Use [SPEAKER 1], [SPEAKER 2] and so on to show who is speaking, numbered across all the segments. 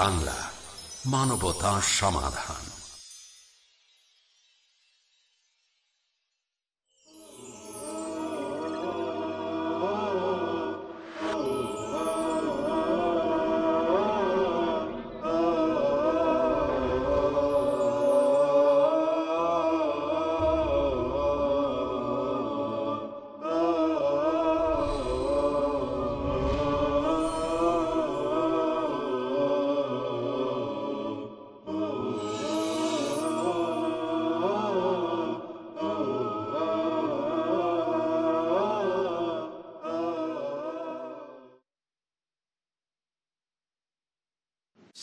[SPEAKER 1] বাংলা মানবতা সমাধান।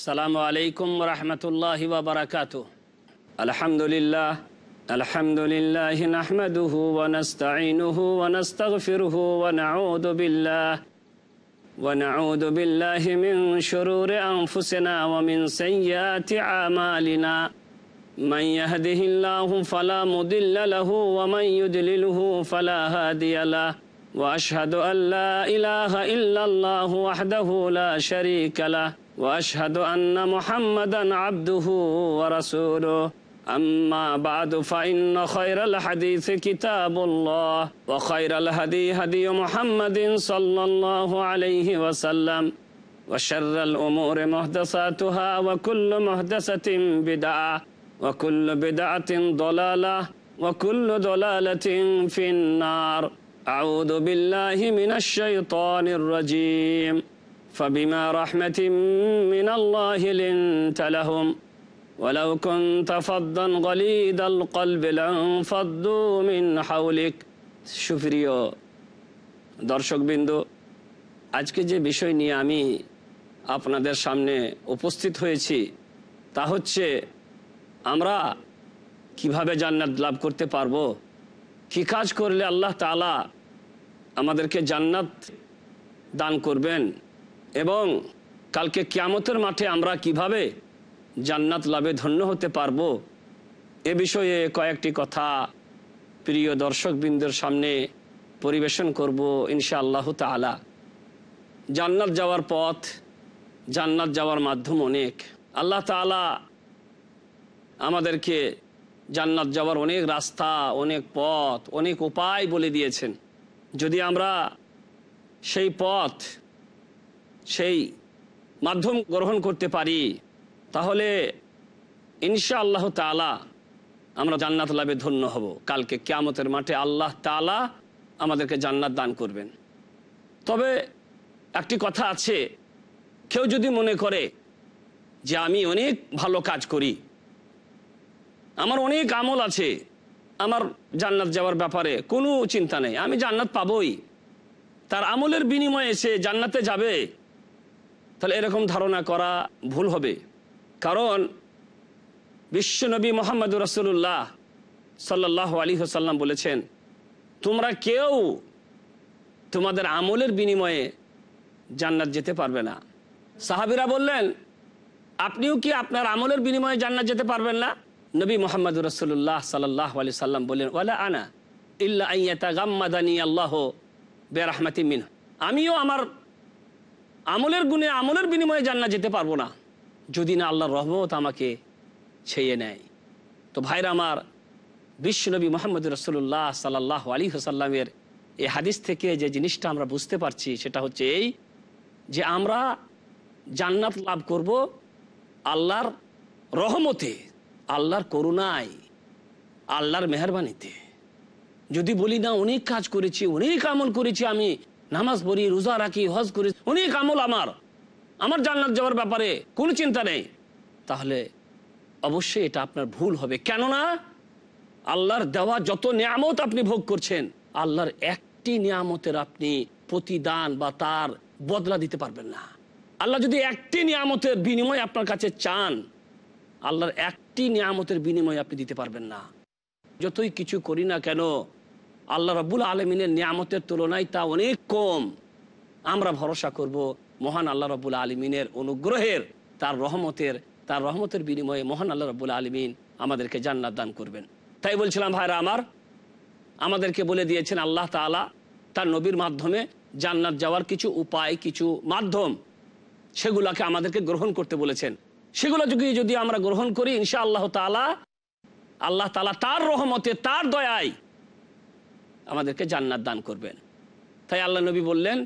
[SPEAKER 2] আসসালামু আলাইকুম রহমতুল্লাহ বাবরকাত আলহামদুলিল্লাহ الحمد لله نحمده ونستعينه ونستغفره ونعوذ بالله ونعوذ بالله من شرور أنفسنا ومن سيئات أعمالنا من يهده الله فلا مضل له ومن يدلله فلا هادي له وأشهد أن لا إله إلا الله وحده لا شريك له وأشهد أن محمدا عبده ورسوله. أما بعد فإن خير الحديث كتاب الله وخير الهدي هدي محمد صلى الله عليه وسلم وشر الأمور محدثاتها وكل محدثة بدعة وكل بدعة ضلالة وكل ضلالة في النار. أعوذ بالله من الشيطان الرجيم. فبما رحمة من الله لنت لهم ولو كنت فظا غليظ القلب لانفضوا من حولك সুপ্রিয় দর্শকবৃন্দ আজকে যে বিষয় নিয়ে আমি আপনাদের সামনে উপস্থিত হয়েছি তা হচ্ছে আমরা কিভাবে জান্নাত লাভ করতে পারবো কি কাজ করলে আল্লাহ তালা আমাদেরকে জান্নাত দান করবেন এবং কালকে কিয়ামতের মাঠে আমরা কীভাবে জান্নাত লাভে ধন্য হতে পারব এ বিষয়ে কয়েকটি কথা প্রিয় দর্শকবৃন্দের সামনে পরিবেশন করব ইনশা আল্লাহ তালা জান্নাত যাওয়ার পথ, জান্নাত যাওয়ার মাধ্যম অনেক। আল্লাহ তালা আমাদেরকে জান্নাত যাওয়ার অনেক রাস্তা, অনেক পথ, অনেক উপায় বলে দিয়েছেন। যদি আমরা সেই পথ সেই মাধ্যম গ্রহণ করতে পারি, তাহলে ইনশা আল্লাহ তালা আমরা জান্নাত লাভে ধন্য হব। কালকে কেয়ামতের মাঠে আল্লাহ তালা আমাদেরকে জান্নাত দান করবেন। তবে একটি কথা আছে, কেউ যদি মনে করে যে আমি অনেক ভালো কাজ করি, আমার অনেক আমল আছে, আমার জান্নাত যাওয়ার ব্যাপারে কোনো চিন্তা নেই, আমি জান্নাত পাবই। তার আমলের বিনিময়ে সে জান্নাতে যাবে। তাহলে এরকম ধারণা করা ভুল হবে। কারণ বিশ্বনবী মোহাম্মদ রসুল্লাহ সাল্লাহ আলী হোসাল্লাম বলেছেন, তোমরা কেউ তোমাদের আমলের বিনিময়ে জান্নাত যেতে পারবে না। সাহাবিরা বললেন, আপনিও কি আপনার আমলের বিনিময়ে জান্নাত যেতে পারবেন না? নবী মোহাম্মদ রসুল্লাহ সাল্লাহ আলি সাল্লাম বললেন, ওয়ালা আনা ইল্লা আইয়াতা গাম্মাদানি আল্লাহ বেরাহমাতি মিন আমিও আমার আমলের গুণে, আমলের বিনিময়ে জান্নাত যেতে পারব না। যদি না আল্লাহর রহমত আমাকে ছেয়ে নেয়। তো ভাইরা আমার, বিশ্বনবী মোহাম্মদ রসুল্লাহ সাল্লাহ আলী হাসাল্লামের এই হাদিস থেকে যে জিনিসটা আমরা বুঝতে পারছি, সেটা হচ্ছে এই যে আমরা জান্নাত লাভ করব আল্লাহর রহমতে, আল্লাহর করুণায়, আল্লাহর মেহরবানিতে। যদি বলি, না, অনেক কাজ করেছি, অনেক আমল করেছি আমি নামাজ পড়ি, রোজা রাখি, হজ করি, অনেক আমল আমার। আমার জান্নাত যাওয়ার ব্যাপারে কোনো চিন্তা নেই। তাহলে অবশ্যই এটা আপনার ভুল হবে। কেননা আল্লাহর দেওয়া যত নিয়ামত আপনি ভোগ করছেন, আল্লাহর একটি নিয়ামতের আপনি প্রতিদান বা তার বদলা দিতে পারবেন না। আল্লাহ যদি একটি নিয়ামতের বিনিময় আপনার কাছে চান, আল্লাহর একটি নিয়ামতের বিনিময় আপনি দিতে পারবেন না। যতই কিছু করি না কেন আল্লাহ রব্বুল আলমিনের নিয়ামতের তুলনায় তা অনেক কম। আমরা ভরসা করব মহান আল্লাহ রব্বুল আলমিনের অনুগ্রহের, তার রহমতের তার রহমতের বিনিময়ে মহান আল্লাহ রব্বুল আলমিন আমাদেরকে জান্নাত দান করবেন। তাই বলছিলাম, ভাইরা আমার, আমাদেরকে বলে দিয়েছেন আল্লাহ তালা তার নবীর মাধ্যমে জান্নাত যাওয়ার কিছু উপায়, কিছু মাধ্যম সেগুলাকে আমাদেরকে গ্রহণ করতে বলেছেন। সেগুলো যদি যদি আমরা গ্রহণ করি ইনশা আল্লাহ তালা আল্লাহ তালা তার রহমতে, তার দয়ায় আমাদেরকে জান্নাত দান করবেন। তাই আল্লাহ নবী বললেন,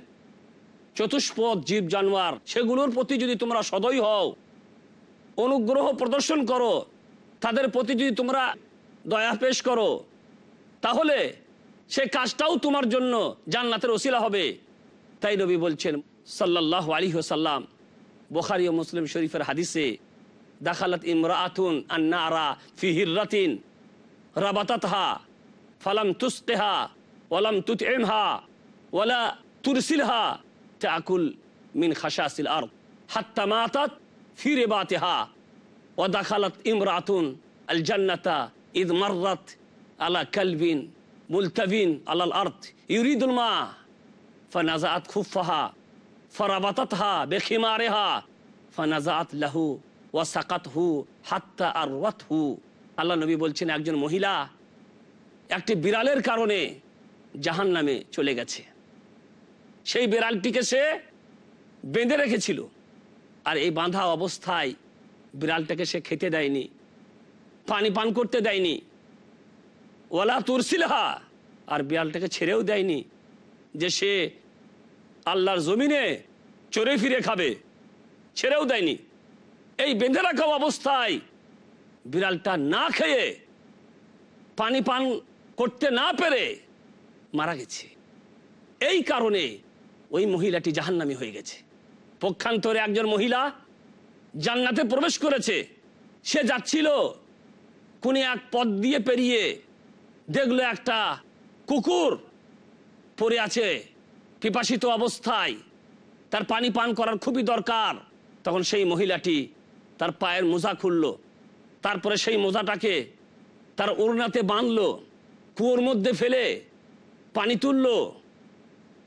[SPEAKER 2] চতুষ্পদ, জীব, জানোয়ার, সেগুলোর প্রতি যদি তোমরা সদয় হও, অনুগ্রহ প্রদর্শন করো, তাদের প্রতি যদি তোমরা দয়া পেশ করো, তাহলে সে কাজটাও তোমার জন্য জান্নাতের ওসিলা হবে। তাই নবী বলছেন সাল্লাহ আলী সাল্লাম বোখারি ও মুসলিম শরীফের হাদিসে, দাখালাত ইমরাআতুন আন্নারা ফিহির হিররাতিন রাবাতাতহা। ফালাম তুস্তেহা ওয়ালাম তুত ওলা ওয়ালা তুরসিলহা, তাকুল মিন খাসাসিল আর হাত্তা মাতাত ফিরে বাতেহা ও দাখালাত ইমরাতুন আল জান্নাতা ইদ মাররাত আলা কালবিন মুলতাবিন আলাল আর্থ ইউরিদুল মা ফানাজাত খুফাহা ফরাবাতাতহা বেখিমারেহা ফনাজাত লাহু ওয়াসাকাত হু হাত্তা আর ওয়াত হু আল্লাহ নবী বলছেন, একজন মহিলা একটি বিড়ালের কারণে জাহান নামে চলে গেছে। সেই বিড়ালটিকে সে বেঁধে রেখেছিল। আর এই বাঁধা অবস্থায় বিড়ালটাকে সে খেতে দেয়নি, পানি পান করতে দেয়নি ওলা তুরসিলহা, আর বিড়ালটাকে ছেড়েও দেয়নি যে সে আল্লাহর জমিনে চড়ে ফিরে খাবে, ছেড়েও দেয়নি। এই বেঁধে রাখা অবস্থায় বিড়ালটা না খেয়ে পানি পান করতে না পেরে মারা গেছে। এই কারণে ওই মহিলাটি জাহান্নামি হয়ে গেছে। পক্ষান্তরে একজন মহিলা জান্নাতে প্রবেশ করেছে। সে যাচ্ছিল কোন এক পথ দিয়ে পেরিয়ে দেখল একটা কুকুর পড়ে আছে পিপাসিত অবস্থায়। তার পানি পান করার খুবই দরকার। তখন সেই মহিলাটি তার পায়ের মোজা খুলল। তারপরে সেই মোজাটাকে তার ওড়নাতে বাঁধলো। কুয়োর মধ্যে ফেলে পানি তুললো।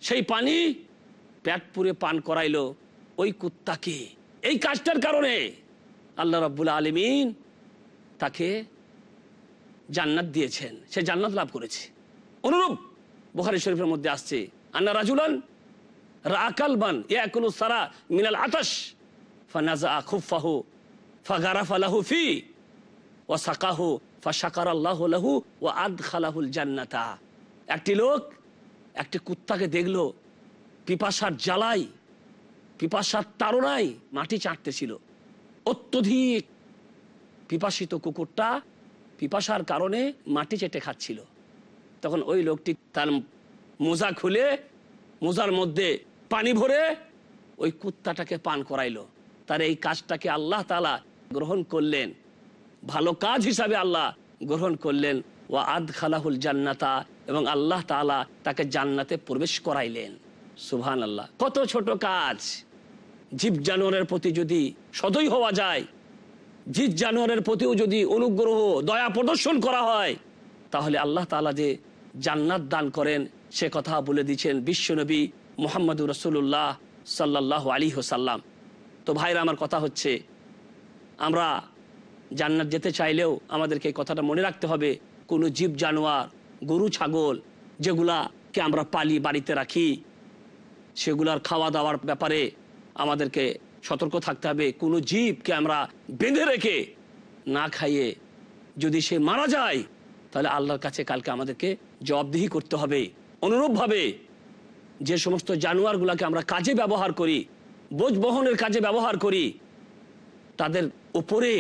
[SPEAKER 2] সেই পানি পেট পুরে পান করাইলো ওই কুত্তাকে। এই কাজটার কারণে আল্লাহ রাব্বুল আলমিন তাকে জান্নাত দিয়েছেন। সে জান্নাত লাভ করেছে। অনুরূপ বুখারি শরীফের মধ্যে আসছে, আন্না রাজুলান রাকালবান ইয়াকুলু সারা মিনাল আতাশ ফানাজা খুফাহু ফাগারাফা লাহু ফি ওয়া সাকাহু ফাশাকার আল্লাহ লাহু ওয়া আদখালাহুল জান্নাতা। একটি লোক একটি কুত্তাকে দেখল, পিপাসার জ্বালাই, পিপাসার তাড়নায় মাটি চাটতেছিল। অত্যধিক পিপাসিত কুকুরটা পিপাসার কারণে মাটি চেটে খাচ্ছিল। তখন ওই লোকটি তার মোজা খুলে মোজার মধ্যে পানি ভরে ওই কুত্তাটাকে পান করাইলো। তার এই কাজটাকে আল্লাহ তালা গ্রহণ করলেন। ভালো কাজ হিসাবে আল্লাহ গ্রহণ করলেন। ও আদ খালাহুল জান্নাতা এবং আল্লাহ তালা তাকে জান্নাতে প্রবেশ করাইলেন। সুবহান আল্লাহ কত ছোট কাজ। জীব জানোয়ারের প্রতি যদি সদয় হওয়া যায়, জীব জানোয়ারের প্রতিও যদি অনুগ্রহ, দয়া প্রদর্শন করা হয়, তাহলে আল্লাহ তালা যে জান্নাত দান করেন, সে কথা বলে দিচ্ছেন বিশ্বনবী মোহাম্মদুর রসুল্লাহ সাল্লাহ আলী হোসাল্লাম তো ভাইরা, আমার কথা হচ্ছে, আমরা জান্নাত যেতে চাইলেও আমাদেরকে এই কথাটা মনে রাখতে হবে, কোনো জীব, জানোয়ার, গরু, ছাগল, যেগুলাকে আমরা পালি বাড়িতে রাখি, সেগুলার খাওয়া দাওয়ার ব্যাপারে আমাদেরকে সতর্ক থাকতে হবে। কোনো জীবকে আমরা বেঁধে রেখে না খাইয়ে যদি সে মারা যায়, তাহলে আল্লাহর কাছে কালকে আমাদেরকে জবাবদিহি করতে হবে। অনুরূপভাবে যে সমস্ত জানোয়ারগুলোকে আমরা কাজে ব্যবহার করি, বোঝ বহনের কাজে ব্যবহার করি, তাদের উপরে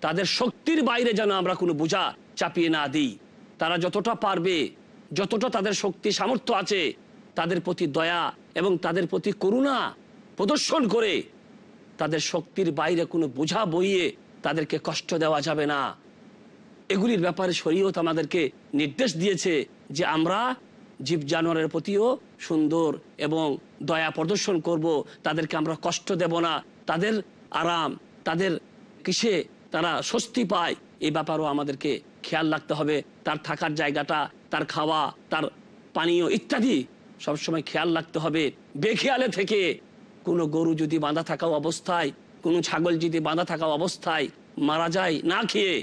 [SPEAKER 2] তাদের শক্তির বাইরে যেন আমরা কোনো বোঝা চাপিয়ে না দিই। তারা যতটা পারবে, যতটা তাদের শক্তি সামর্থ্য আছে, তাদের প্রতি দয়া এবং তাদের প্রতি করুণা প্রদর্শন করে তাদের শক্তির বাইরে কোনো বোঝা বইয়ে তাদেরকে কষ্ট দেওয়া যাবে না। এগুলির ব্যাপারে শরীয়ত আমাদেরকে নির্দেশ দিয়েছে যে আমরা জীব জানোয়ারের প্রতিও সুন্দর এবং দয়া প্রদর্শন করব। তাদেরকে আমরা কষ্ট দেব না। তাদের আরাম, তাদের কিসে তারা স্বস্তি পায়। এই ব্যাপারও আমাদেরকে খেয়াল রাখতে হবে। তার থাকার জায়গাটা, তার খাওয়া, তার পানীয় ইত্যাদি সবসময় খেয়াল রাখতে হবে। বেখেয়ালে থেকে কোনো গরু যদি বাঁধা থাকা অবস্থায়, কোনো ছাগল যদি বাঁধা থাকা অবস্থায় মারা যায় না খেয়ে,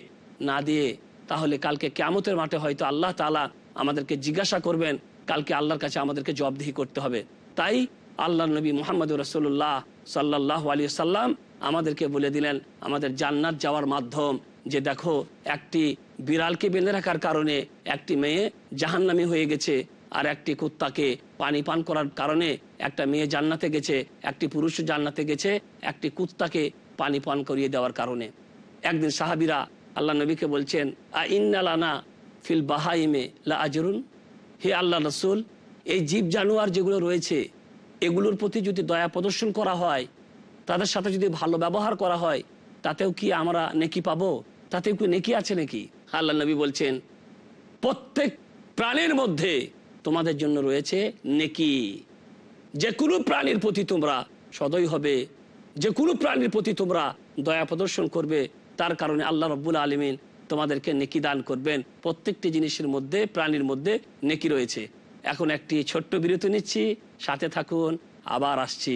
[SPEAKER 2] না দিয়ে, তাহলে কালকে কেমতের মাঠে হয়তো আল্লাহ তালা আমাদেরকে জিজ্ঞাসা করবেন, কালকে আল্লাহর কাছে আমাদেরকে জবাবদিহি করতে হবে। তাই
[SPEAKER 3] আল্লাহ নবী মোহাম্মদ রসুল্লাহ সাল্লাহ আলী সাল্লাম আমাদেরকে বলে দিলেন, আমাদের জান্নাত যাওয়ার মাধ্যম যে দেখো, একটি বিড়ালকে বেঁধে রাখার কারণে একটি মেয়ে জাহান্নামি হয়ে গেছে আর একটি কুত্তাকে পানি পান করার কারণে একটা মেয়ে জান্নাতে গেছে, একটি পুরুষ জান্নাতে গেছে, একটি কুত্তাকে পানি পান করিয়ে দেওয়ার কারণে। একদিন সাহাবিরা আল্লাহ নবীকে বলছেন, আ ইন্নালানা ফিল বাহাইমে লা আজরুন? হে আল্লাহ রসুল, এই জীব জানোয়ার যেগুলো রয়েছে, এগুলোর প্রতি যদি দয়া প্রদর্শন করা হয় তাদের সাথে যদি ভালো ব্যবহার করা হয়, তাতেও কি আমরা নেকি পাবো? তাতেও কি নেকি আছে নাকি? আল্লাহ নবী বলছেন, প্রত্যেক প্রাণীর মধ্যে তোমাদের জন্য রয়েছে নেকি। যে কোনো প্রাণীর প্রতি তোমরা সদয় হবে যে কোনো প্রাণীর প্রতি তোমরা দয়া প্রদর্শন করবে, তার কারণে আল্লাহ রব্বুল আলমিন তোমাদেরকে নেকি দান করবেন। প্রত্যেকটি জিনিসের মধ্যে, প্রাণীর মধ্যে নেকি রয়েছে। এখন একটি ছোট্ট বিরতি নিচ্ছি, সাথে থাকুন, আবার আসছি।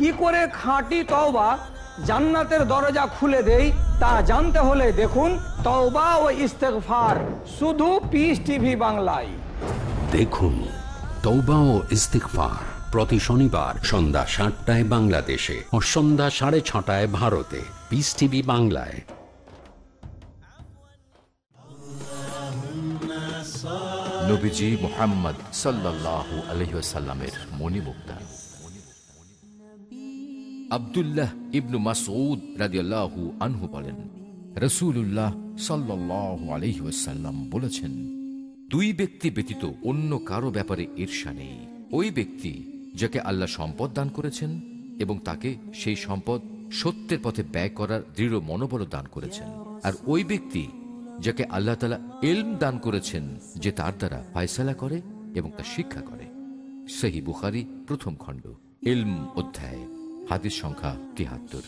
[SPEAKER 4] কি করে খাঁটি তওবা জান্নাতের দরজা খুলে দেই তা জানতে হলে দেখুন তওবা ও ইস্তেগফার শুধু পিস টিভি বাংলায়।
[SPEAKER 1] দেখুন তৌবা ও ইস্তিকফার প্রতি শনিবার সন্ধ্যা সাতটায় বাংলাদেশে ও সন্ধ্যা সাড়ে ছটায় ভারতে। পিস টিভি বাংলায়।
[SPEAKER 5] নবীজি মোহাম্মদ সাল্লাল্লাহু আলহিসাল্লামের মণিমুক্তা। আব্দুল্লাহ ইবনু মাসউদ রাদিয়াল্লাহু আনহু বলেন রসুল্লাহ সাল্লাল্লাহু আলহি ওয়াসাল্লাম বলেছেন, দুই ব্যক্তি ব্যতীত অন্য কারও ব্যাপারে ঈর্ষা নেই। ওই ব্যক্তি যাকে আল্লাহ সম্পদ দান করেছেন এবং তাকে সেই সম্পদ সত্যের পথে ব্যয় করার দৃঢ় মনোবল দান করেছেন। আর ওই ব্যক্তি যাকে আল্লাহ তালা এলম দান করেছেন, যে তার দ্বারা ফায়সালা করে এবং তা শিক্ষা করে। সেহি বুখারি প্রথম খণ্ড এলম অধ্যায়। হাদিস সংখ্যা তিয়াত্তর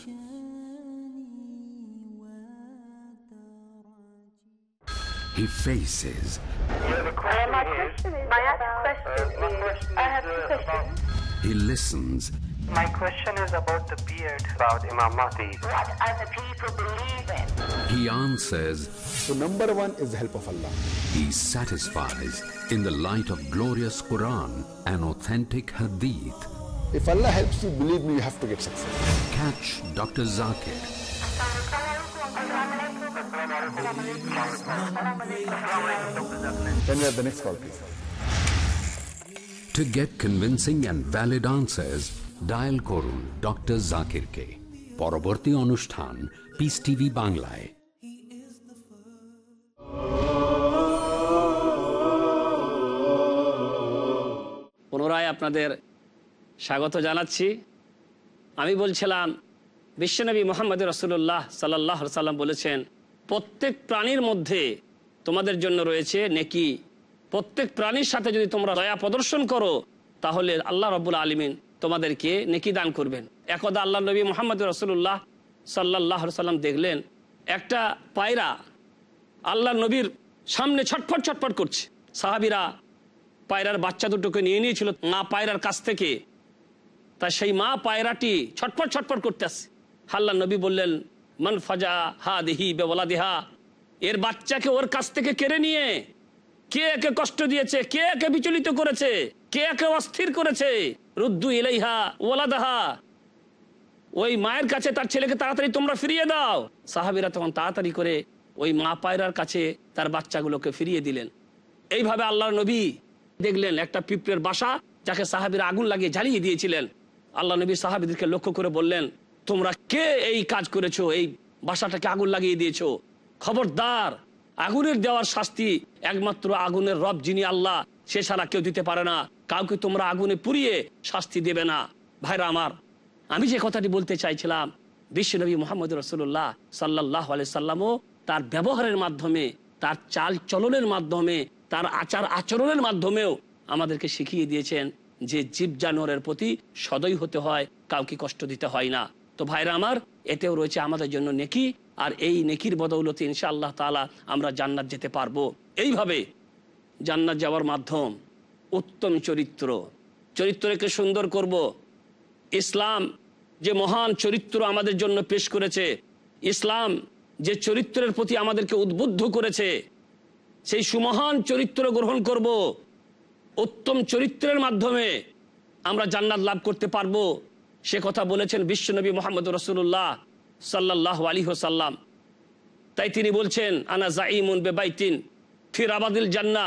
[SPEAKER 1] He faces,
[SPEAKER 6] Uh, my question is, my other question is, I have two questions.
[SPEAKER 1] he listens,
[SPEAKER 7] My question is about the beard. About Imam Mahdi.
[SPEAKER 6] What other people believe in?
[SPEAKER 1] he answers,
[SPEAKER 8] So number one is the help of Allah.
[SPEAKER 1] he satisfies in the light of glorious Quran and authentic Hadith.
[SPEAKER 8] If Allah helps you, believe me, you have to get success.
[SPEAKER 1] Catch Dr. Zakir
[SPEAKER 8] Then we have the next call, please.
[SPEAKER 1] To get convincing and valid answers, dial করুন doctor জাকিরকে পরবর্তী অনুষ্ঠান piece TV বাংলায়
[SPEAKER 3] পুনরায় আপনাদের স্বাগত জানাচ্ছি। আমি বলছিলাম, বিশ্বনবী মোহাম্মদ রসুল্লাহ সাল্লাহ সাল্লাম বলেছেন, প্রত্যেক প্রাণীর মধ্যে তোমাদের জন্য রয়েছে নেকি। প্রত্যেক প্রাণীর সাথে যদি তোমরা দয়া প্রদর্শন করো, তাহলে আল্লাহ রব্বুল আলমিন তোমাদেরকে নেকি দান করবেন। একদা আল্লাহ নবী মোহাম্মদ রসুল্লাহ সাল্লাহ সাল্লাম দেখলেন, একটা পায়রা আল্লাহ নবীর সামনে ছটফট ছটফট করছে। সাহাবিরা পায়রার বাচ্চা দুটোকে নিয়ে নিয়েছিল মা পায়রার কাছ থেকে তা সেই মা পায়রাটি ছটফট ছটফট করতে আসছে হাল্লা নবী বললেন, মান ফাজা হা দেহি বেবলা দেহা এর বাচ্চাকে ওর কাছ থেকে কেড়ে নিয়ে কে একে কষ্ট দিয়েছে, কে একে বিচলিত করেছে, কে একে অস্থির করেছে, রুদ্দু ইলাইহা ওলাদাহা ওই মায়ের কাছে তার ছেলেকে তাড়াতাড়ি তোমরা ফিরিয়ে দাও। সাহাবিরা তখন তাড়াতাড়ি করে ওই মা পায়রার কাছে তার বাচ্চাগুলোকে ফিরিয়ে দিলেন। এইভাবে আল্লাহ নবী দেখলেন একটা পিঁপড়ের বাসা, যাকে সাহাবিরা আগুন লাগিয়ে জ্বালিয়ে দিয়েছিলেন। আল্লাহ নবী সাহাবিদেরকে লক্ষ্য করে বললেন, তোমরা কে এই কাজ করেছ? এই বাসাটাকে আগুন লাগিয়ে দিয়েছ? খবরদার, আগুনের দেওয়ার শাস্তি একমাত্র আগুনের রব যিনি আল্লাহ, সে ছাড়া কেউ দিতে পারে না। কাউকে তোমরা আগুনে পুড়িয়ে শাস্তি দেবে না। ভাইরা আমার, আমি যে কথাটি বলতে চাইছিলাম বিশ্বনবী মোহাম্মদ রসুল্লাহ সাল্লাহ সাল্লামও তার ব্যবহারের মাধ্যমে, তার চাল চলনের মাধ্যমে, তার আচার আচরণের মাধ্যমেও আমাদেরকে শিখিয়ে দিয়েছেন যে জীব জানোয়ারের প্রতি সদয় হতে হয়, কাউকে কষ্ট দিতে হয় না। তো ভাইরা আমার, এতেও রয়েছে আমাদের জন্য নেকি, আর এই নেকির বদৌলতে ইনশা আল্লাহ তালা আমরা জান্নাত যেতে পারব। এইভাবে জান্নাত যাওয়ার মাধ্যম, উত্তম চরিত্র। চরিত্রকে সুন্দর করব। ইসলাম যে মহান চরিত্র আমাদের জন্য পেশ করেছে, ইসলাম যে চরিত্রের প্রতি আমাদেরকে উদ্বুদ্ধ করেছে, সেই সুমহান চরিত্র গ্রহণ করব। উত্তম চরিত্রের মাধ্যমে আমরা জান্নাত লাভ করতে পারব। সে কথা বলেছেন বিশ্বনবী মোহাম্মদ রসুল্লাহ সাল্লাহ আলী হোসাল্লাম তাই তিনি বলছেন, আনা জাইমুন বেবাইতিন ফির আবাদিল জান্না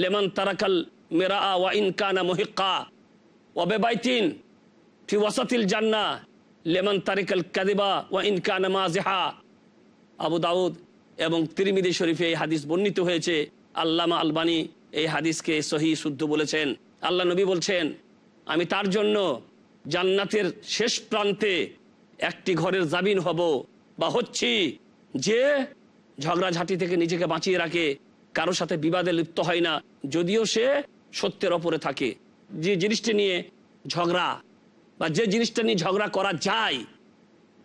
[SPEAKER 3] লেমন তারাকাল মেরা ওয়া ইনকানা মহিক্কা ও বেবাইতিন ফি ওয়াসাতিল জান্না লেমন তারিকাল কাদিবা ওয়া ইনকানা মাজেহা আবু দাউদ এবং তিরমিদি শরীফে এই হাদিস বর্ণিত হয়েছে, আল্লামা আলবানী এই হাদিসকে সহি শুদ্ধ বলেছেন। আল্লাহ নবী বলছেন, আমি তার জন্য জান্নাতের শেষ প্রান্তে একটি ঘরের জামিন হব বা হচ্ছি যে ঝগড়াঝাঁটি থেকে নিজেকে বাঁচিয়ে রাখে কারোর সাথে বিবাদে লিপ্ত হয় না, যদিও সে সত্যের ওপরে থাকে। যে জিনিসটি নিয়ে ঝগড়া বা যে জিনিসটা নিয়ে ঝগড়া করা যায়,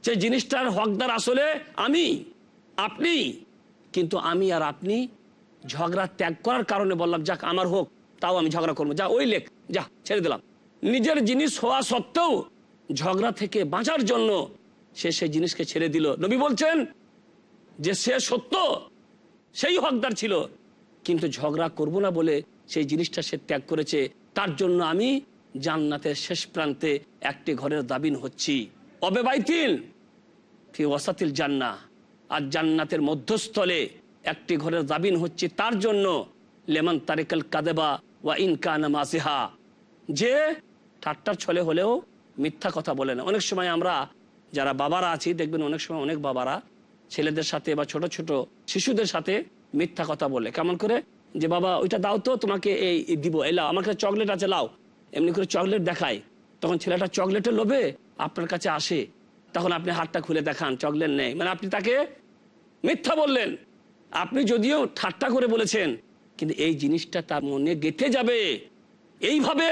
[SPEAKER 3] যে জিনিসটার হকদার আসলে আমি, আপনি। কিন্তু আমি আর আপনি ঝগড়া ত্যাগ করার কারণে বললাম, যাক, আমার হোক, তাও আমি ঝগড়া করব। যা, ওই লেখ, যা, ছেড়ে দিলাম। নিজের জিনিস হওয়া সত্ত্বেও ঝগড়া থেকে বাঁচার জন্য সে সেই জিনিসকে ছেড়ে দিল। নবী বলছেন যে, সে সত্য, সেই হকদার ছিল, কিন্তু ঝগড়া করব না বলে সেই জিনিসটা সে ত্যাগ করেছে, তার জন্য আমি জান্নাতের শেষ প্রান্তে একটি ঘরের দাবিন হচ্ছি। অবেবাইতিল ফি ওয়াসাতিল জান্না আর জান্নাতের মধ্যস্থলে একটি ঘরের দাবিন হচ্ছে তার জন্য। লেমন তারিকাল কাদেবা ওয়া ইনকানা মাসিহা। যে ঠাট্টার ছলে হলেও মিথ্যা কথা বলে না। অনেক সময় আমরা যারা বাবারা আছি, দেখবেন অনেক সময় অনেক বাবারা ছেলেদের সাথে বা ছোট ছোট শিশুদের সাথে মিথ্যা কথা বলে। কেমন করে? যে, বাবা, ওইটা দাও তো, তোমাকে এই দিব, এই এলাও আমার কাছে চকলেট আছে, লাও। এমনি করে চকলেট দেখায় তখন ছেলেটা চকলেটের লোভে আপনার কাছে আসে। তখন আপনি হাতটা খুলে দেখান, চকলেট নেই। মানে আপনি তাকে মিথ্যা বললেন। আপনি যদিও ঠাট্টা করে বলেছেন, কিন্তু এই জিনিসটা তার মনে গেঁথে যাবে। এইভাবে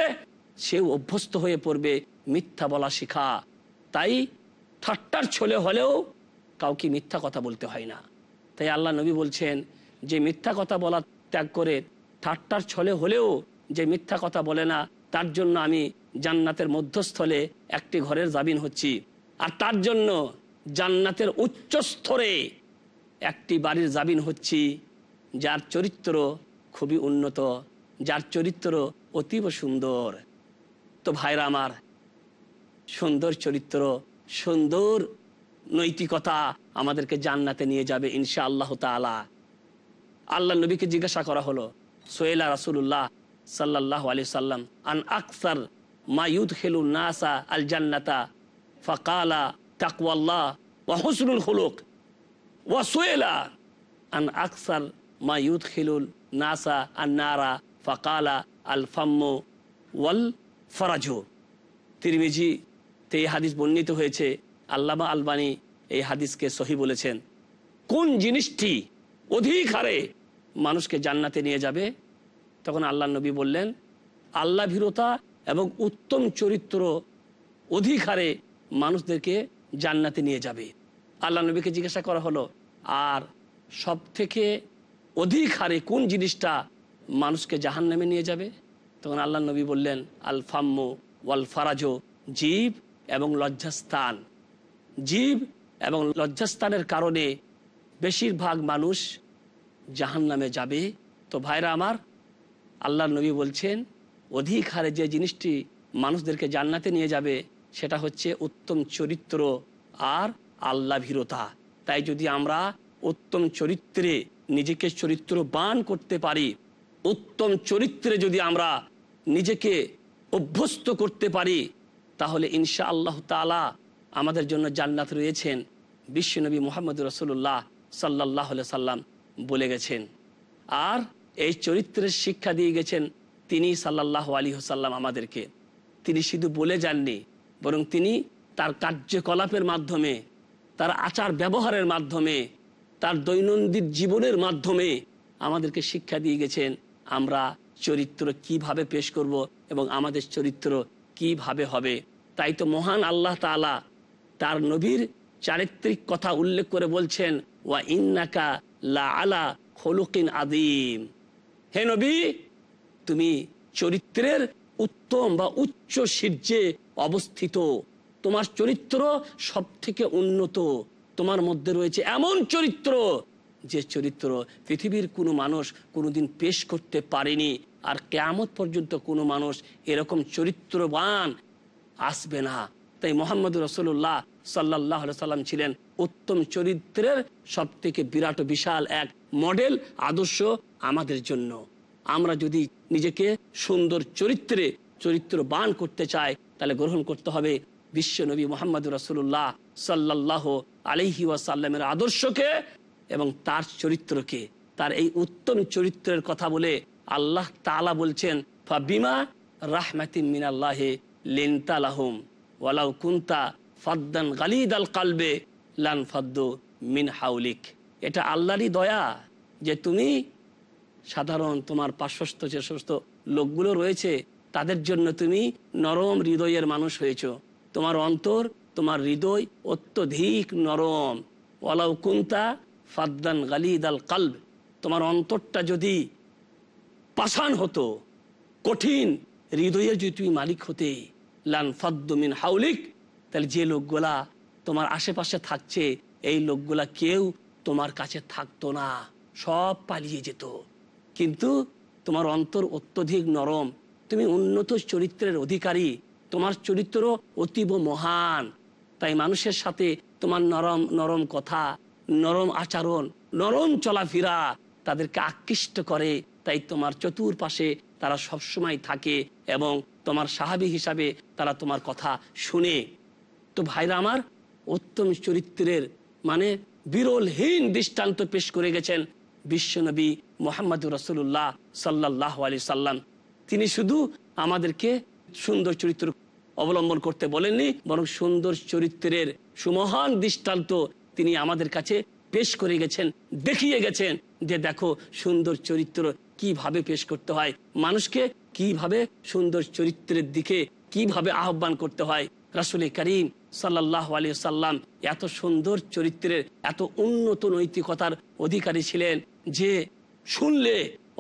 [SPEAKER 3] সে অভ্যস্ত হয়ে পড়বে মিথ্যা বলা শিখা। তাই ঠাট্টার ছলে হলেও কাউকে মিথ্যা কথা বলতে হয় না। তাই আল্লাহ নবী বলছেন, যে মিথ্যা কথা বলা ত্যাগ করে ঠাট্টার ছলে হলেও যে মিথ্যা কথা বলে না, তার জন্য আমি জান্নাতের মধ্যস্থলে একটি ঘরের জামিন হচ্ছি। আর তার জন্য জান্নাতের উচ্চ স্তরে একটি বাড়ির জামিন হচ্ছি, যার চরিত্র খুবই উন্নত, যার চরিত্র অতীব সুন্দর। তো ভাইরা আমার, সুন্দর চরিত্র, সুন্দর নৈতিকতা আমাদেরকে জান্নাতে নিয়ে যাবে ইনশা আল্লাহ তালা আল্লাহ নবীকে জিজ্ঞাসা করা হলো, সোয়েলা রাসুল্লাহ সাল্লাহ আলি সাল্লাম, আন আকসার মায়ুদ খেলু নাসা আল জান্নাতা? ফকালা তাকওয়াল্লাহ ওয়া হুসনুল খুলুক ওয়া সোয়েলা আন আকসার মায়ুদ খেলুল নাসা আন নারা ফকালা আল ফাম্মু ওয়াল ফরাজু তিরমিজি তে এই হাদিস বর্ণিত হয়েছে। আল্লামা আলবানী এই হাদিসকে সহি বলেছেন। কোন জিনিসটি অধিক হারে মানুষকে জান্নাতে নিয়ে যাবে? তখন আল্লাহ নবী বললেন আল্লাহ ভীরতা এবং উত্তম চরিত্র অধিক হারে মানুষদেরকে জান্নাতে নিয়ে যাবে। আল্লাহ নবীকে জিজ্ঞাসা করা হলো, আর সব থেকে অধিক হারে কোন জিনিসটা মানুষকে জাহান নামে নিয়ে যাবে? তখন আল্লাহ নবী বললেন আল ফাম্মু ওয়াল ফারাজো জীব এবং লজ্জাস্থান। জীব এবং লজ্জাস্থানের কারণে বেশিরভাগ মানুষ জাহান নামে যাবে। তো ভাইরা আমার আল্লাহ নবী বলছেন, অধিক হারে যে জিনিসটি মানুষদেরকে জান্নাতে নিয়ে যাবে, সেটা হচ্ছে উত্তম চরিত্র আর আল্লাহ ভীরতা তাই যদি আমরা উত্তম চরিত্রে নিজেকে চরিত্রবান করতে পারি, উত্তম চরিত্রে যদি আমরা নিজেকে অভ্যস্ত করতে পারি, তাহলে ইনশা আল্লাহ তালা আমাদের জন্য জান্নাত রয়েছেন। বিশ্বনবী মোহাম্মদ রসুল্লাহ সাল্লাহ সাল্লাম বলে গেছেন। আর এই চরিত্রের শিক্ষা দিয়ে গেছেন তিনি সাল্লাহ আলী সাল্লাম আমাদেরকে। তিনি শুধু বলে যাননি, বরং তিনি তার কার্যকলাপের মাধ্যমে তার আচার ব্যবহারের মাধ্যমে, তার দৈনন্দিন জীবনের মাধ্যমে আমাদেরকে শিক্ষা দিয়ে গেছেন, আমরা চরিত্র কীভাবে পেশ করব এবং আমাদের চরিত্র কীভাবে হবে। তাই তো মহান আল্লাহ তাআলা তার নবীর চারিত্রিক কথা উল্লেখ করে বলছেন, ওয়া ইন্নাকা লা আলা খলুকিন আদিম হে নবী, তুমি চরিত্রের উত্তম বা উচ্চ শীর্ষে অবস্থিত। তোমার চরিত্র সব থেকে উন্নত। তোমার মধ্যে রয়েছে এমন চরিত্র যে চরিত্র পৃথিবীর কোনো মানুষ কোনোদিন পেশ করতে পারেনি। আর কেয়ামত পর্যন্ত কোনো মানুষ এরকম চরিত্রবান আসবে না। তাই মোহাম্মদ রসুল্লাহ সাল্লাহ সাল্লাম ছিলেন উত্তম চরিত্রের সব থেকে বিরাট বিশাল এক মডেল, আদর্শ আমাদের জন্য। আমরা যদি নিজেকে সুন্দর চরিত্রে, চরিত্রবান করতে চাই, তাহলে গ্রহণ করতে হবে বিশ্ব নবী মোহাম্মদ রসুল্লাহ সাল্লাহ আলহি ওয়াসাল্লামের আদর্শকে এবং তার চরিত্রকে, তার এই উত্তম চরিত্রের কথা বলে আল্লাহ তালা বলছেন বিমা রাহমাতিম মিনাল্লাহে লেন্তালাহুম ওয়ালাউ কুন্তা ফাদ্দান গালিদ আল কালবে লান ফাদ্দু মিন হাউলিক। এটা আল্লাহরই দয়া যে তুমি সাধারণ তোমার পার্শ্বস্থ যে সমস্ত লোকগুলো রয়েছে, তাদের জন্য তুমি নরম হৃদয়ের মানুষ হয়েছ। তোমার অন্তর, তোমার হৃদয় অত্যধিক নরম। ওয়ালাউ কুন্তা ফাদ্দান গালিদ আল কালব। তোমার অন্তরটা যদি পাষাণ হতো, কঠিন হৃদয়ের যদি তুমি মালিক হতে, লান ফাদ্দমিন হাউলিক, তাহলে যে লোকগুলা তোমার আশেপাশে থাকছে, এই লোকগুলা কেউ তোমার কাছে থাকতো না, সব পালিয়ে যেত। কিন্তু তোমার অন্তর অত্যধিক নরম। তুমি উন্নত চরিত্রের অধিকারী তোমার চরিত্র অতীব মহান। তাই মানুষের সাথে তোমার নরম নরম কথা, নরম আচরণ, নরম চলাফেরা তাদেরকে আকৃষ্ট করে। তাই তোমার চতুর্পাশে তারা সবসময় থাকে এবং তোমার সাহাবি হিসাবে তারা তোমার কথা শুনে। তো ভাইরা আমার, উত্তম চরিত্রের মানে বিরলহীন দৃষ্টান্ত পেশ করে গেছেন বিশ্বনবী মোহাম্মদ রসুল্লাহ সাল্লাহ আলি সাল্লাম। তিনি শুধু আমাদেরকে সুন্দর চরিত্র অবলম্বন করতে বলেননি, বরং সুন্দর চরিত্রের সুমহান দৃষ্টান্ত তিনি আমাদের কাছে পেশ করে গেছেন, দেখিয়ে গেছেন যে দেখো সুন্দর চরিত্র কীভাবে পেশ করতে হয়, মানুষকে কীভাবে সুন্দর চরিত্রের দিকে কীভাবে আহ্বান করতে হয়। রাসুল করিম সাল্লাহ আলী সাল্লাম এত সুন্দর চরিত্রের, এত উন্নত নৈতিকতার অধিকারী ছিলেন যে শুনলে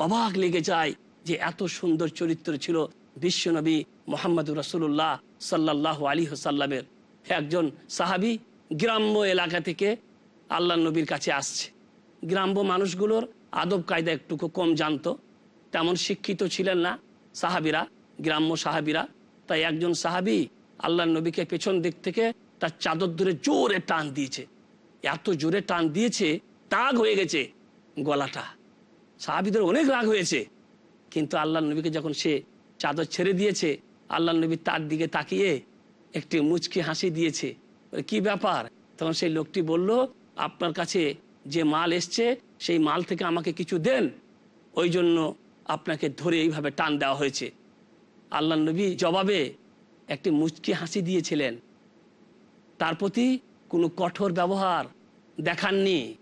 [SPEAKER 3] অবাক লেগে যায় যে এত সুন্দর চরিত্র ছিল বিশ্বনবী মোহাম্মদ রসুল্লাহ সাল্লাহ আলী সাল্লামের একজন সাহাবি, গ্রাম্য এলাকা থেকে আল্লাহ নবীর কাছে আসছে। গ্রাম্য মানুষগুলোর আদব কায়দা একটুকু কম জানতো, তেমন শিক্ষিত ছিলেন না সাহাবিরা, গ্রাম্য সাহাবিরা। তাই একজন সাহাবি আল্লাহ নবীকে পেছন দিক থেকে তার চাদর ধরে জোরে টান দিয়েছে। এত জোরে টান দিয়েছে তাগ হয়ে গেছে গলাটা। সাহাবিদের অনেক রাগ হয়েছে। কিন্তু আল্লাহ নবীকে যখন সে চাদর ছেড়ে দিয়েছে আল্লাহ নবী তার দিকে তাকিয়ে একটি মুচকি হাসি দিয়েছে। কি ব্যাপার? তখন সেই লোকটি বলল, আপনার কাছে যে মাল এসছে, সেই মাল থেকে আমাকে কিছু দেন। ওই জন্য আপনাকে ধরে এইভাবে টান দেওয়া হয়েছে। আল্লাহ নবী জবাবে একটি মুচকি হাসি দিয়েছিলেন। তার প্রতি কোনো কঠোর ব্যবহার দেখাননি।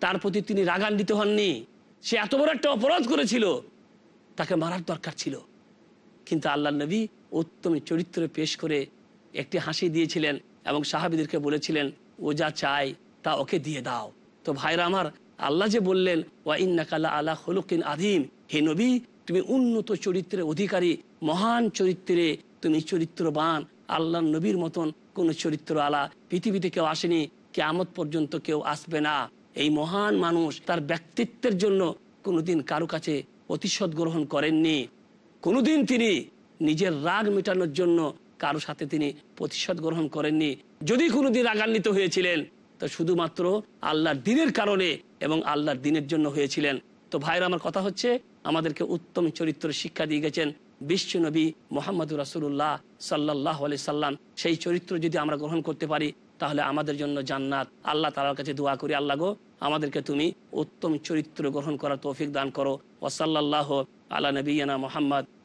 [SPEAKER 3] তার প্রতি তিনি রাগান্বিত হননি। সে এত বড় একটা অপরাধ করেছিল। তাকে মারার দরকার ছিল। কিন্তু আল্লাহ নবী উত্তম চরিত্র পেশ করে একটি হাসি দিয়েছিলেন এবং সাহাবিদেরকে বলেছিলেন, ও যা চায় তা ওকে দিয়ে দাও। তো ভাইরা আমার, আল্লাহ যে বললেন, ওয়া ইন্নাকাল্লা আল্লাহ হলুকিন আদিম হে নবী, তুমি উন্নত চরিত্রের অধিকারী, মহান চরিত্রে তুমি চরিত্রবান। আল্লাহ নবীর মতন কোন চরিত্র আলা পৃথিবীতে কেউ আসেনি, কেয়ামত পর্যন্ত কেউ আসবে না। এই মহান মানুষ তার ব্যক্তিত্বের জন্য কোনোদিন কারও কাছে প্রতিশোধ গ্রহণ করেননি। কোনোদিন তিনি নিজের রাগ মেটানোর জন্য কারও সাথে তিনি প্রতিশোধ গ্রহণ করেননি। যদি কোনোদিন রাগান্বিত হয়েছিলেন, তো শুধুমাত্র আল্লাহর দিনের কারণে এবং আল্লাহর দিনের জন্য হয়েছিলেন। তো ভাইরা আমার কথা হচ্ছে, আমাদেরকে উত্তম চরিত্র শিক্ষা দিয়ে গেছেন বিশ্ব নবী মোহাম্মদ রাসুল্লাহ সাল্লাহ আলি সাল্লাম। সেই চরিত্র যদি আমরা গ্রহণ করতে পারি, তাহলে আমাদের জন্য জান্নাত। আল্লাহ তালার কাছে দোয়া করি, আল্লাহ গো, আমাদেরকে তুমি উত্তম চরিত্র গ্রহণ করার তৌফিক দান করো। ওসাল্লাহ আলা নবীনা মোহাম্মদ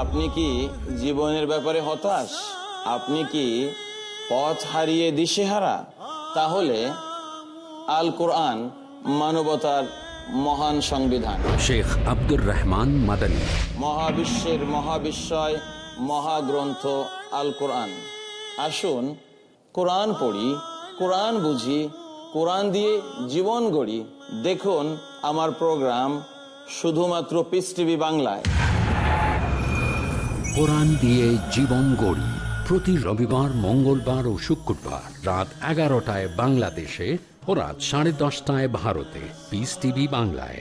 [SPEAKER 9] আপনি কি জীবনের ব্যাপারে হতাশ? আপনি কি পথ হারিয়ে দিশেহারা? তাহলে আল কোরআন মানবতার মহান সংবিধান।
[SPEAKER 1] শেখ আব্দুর রহমান মাদানী।
[SPEAKER 9] মহাবিশ্বের মহাবিশ্বয় মহাগ্রন্থ আল কোরআন আসুন কোরআন পড়ি কোরআন বুঝি কোরআন দিয়ে জীবন গড়ি। দেখুন আমার প্রোগ্রাম শুধুমাত্র পিস টিভি বাংলায়।
[SPEAKER 1] কোরআন দিয়ে জীবন গড়ি। প্রতি রবিবার, মঙ্গলবার ও শুক্রবার রাত এগারোটায় বাংলাদেশে ও রাত সাড়ে দশটায় ভারতে। পিস টিভি বাংলায়।